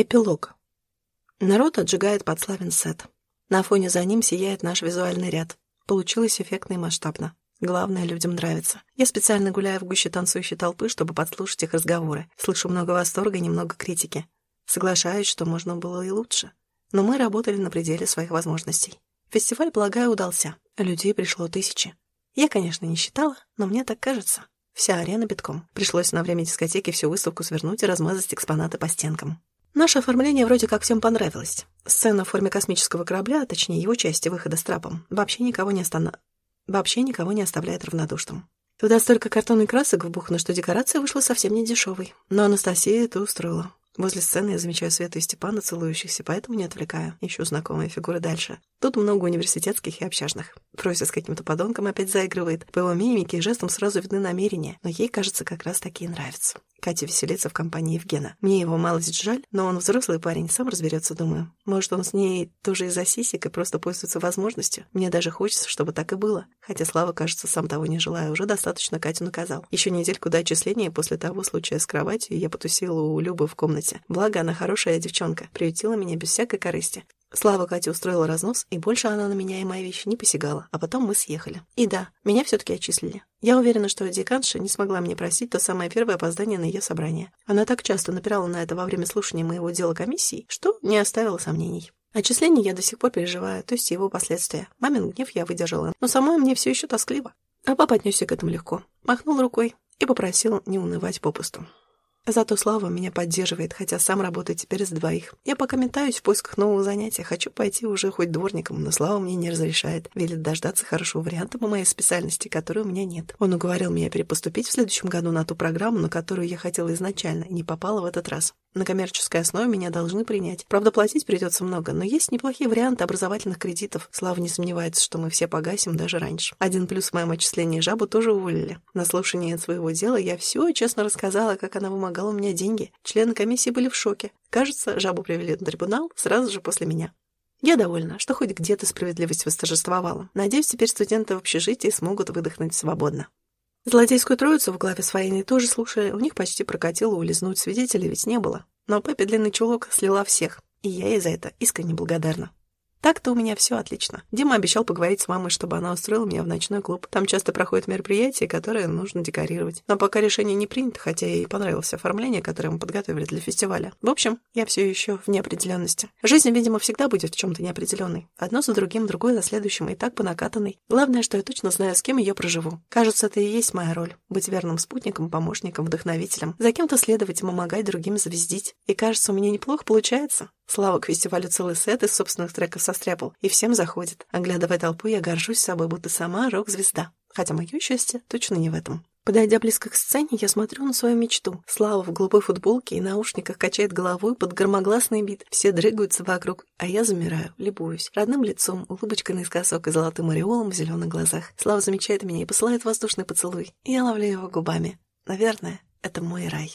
Эпилог. Народ отжигает подславен сет. На фоне за ним сияет наш визуальный ряд. Получилось эффектно и масштабно. Главное, людям нравится. Я специально гуляю в гуще танцующей толпы, чтобы подслушать их разговоры. Слышу много восторга и немного критики. Соглашаюсь, что можно было и лучше. Но мы работали на пределе своих возможностей. Фестиваль, полагаю, удался. Людей пришло тысячи. Я, конечно, не считала, но мне так кажется. Вся арена битком. Пришлось на время дискотеки всю выставку свернуть и размазать экспонаты по стенкам. Наше оформление вроде как всем понравилось. Сцена в форме космического корабля, а точнее его части выхода с трапом, вообще никого не, остана... вообще никого не оставляет равнодушным. Туда столько картонных красок вбухано, что декорация вышла совсем не дешевой. Но Анастасия это устроила. Возле сцены я замечаю Свету и Степана целующихся, поэтому не отвлекаю. Ищу знакомые фигуры дальше. Тут много университетских и общажных. Фрося с каким-то подонком опять заигрывает. По его мимике и жестам сразу видны намерения, но ей, кажется, как раз такие нравятся. Катя веселится в компании Евгена. Мне его малость жаль, но он взрослый парень, сам разберется, думаю. Может, он с ней тоже из-за сисек и просто пользуется возможностью? Мне даже хочется, чтобы так и было. Хотя Слава, кажется, сам того не желая, уже достаточно Катю наказал. Еще недельку до отчисления после того случая с кроватью я потусила у Любы в комнате. Благо, она хорошая девчонка, приютила меня без всякой корысти. Слава Катя устроила разнос, и больше она на меня и мои вещи не посягала, а потом мы съехали. И да, меня все-таки отчислили. Я уверена, что деканша не смогла мне просить то самое первое опоздание на ее собрание. Она так часто напирала на это во время слушания моего дела комиссии, что не оставила сомнений. Отчисление я до сих пор переживаю, то есть его последствия. Мамин гнев я выдержала, но самой мне все еще тоскливо. А папа отнесся к этому легко. Махнул рукой и попросил не унывать попусту. Зато Слава меня поддерживает, хотя сам работает теперь с двоих. Я пока метаюсь в поисках нового занятия. Хочу пойти уже хоть дворником, но Слава мне не разрешает. Велит дождаться хорошего варианта по моей специальности, которой у меня нет. Он уговорил меня перепоступить в следующем году на ту программу, на которую я хотела изначально, и не попала в этот раз. На коммерческой основе меня должны принять. Правда, платить придется много, но есть неплохие варианты образовательных кредитов. Слава не сомневается, что мы все погасим даже раньше. Один плюс в моем отчислении жабу тоже уволили. На слушании своего дела я все честно рассказала, как она вымогала у меня деньги. Члены комиссии были в шоке. Кажется, жабу привели на трибунал сразу же после меня. Я довольна, что хоть где-то справедливость восторжествовала. Надеюсь, теперь студенты в общежитии смогут выдохнуть свободно. Злодейскую троицу в главе своей тоже слушая, у них почти прокатило улизнуть, свидетелей ведь не было. Но Пеппи длинный чулок слила всех, и я ей за это искренне благодарна. Так-то у меня все отлично. Дима обещал поговорить с мамой, чтобы она устроила меня в ночной клуб. Там часто проходят мероприятия, которые нужно декорировать. Но пока решение не принято, хотя и понравилось оформление, которое мы подготовили для фестиваля. В общем, я все еще в неопределенности. Жизнь, видимо, всегда будет в чем-то неопределенной. Одно за другим, другое за следующим, и так по накатанной. Главное, что я точно знаю, с кем ее проживу. Кажется, это и есть моя роль. Быть верным спутником, помощником, вдохновителем. За кем-то следовать, помогать другим звездить. И кажется, у меня неплохо получается. Слава к фестивалю целый сет из собственных треков состряпал, и всем заходит. Оглядывая толпу, я горжусь собой, будто сама рок-звезда. Хотя мое счастье точно не в этом. Подойдя близко к сцене, я смотрю на свою мечту. Слава в голубой футболке и наушниках качает головой под громогласный бит. Все дрыгаются вокруг, а я замираю, любуюсь. Родным лицом, улыбочкой наискосок и золотым ореолом в зеленых глазах. Слава замечает меня и посылает воздушный поцелуй. Я ловлю его губами. Наверное, это мой рай.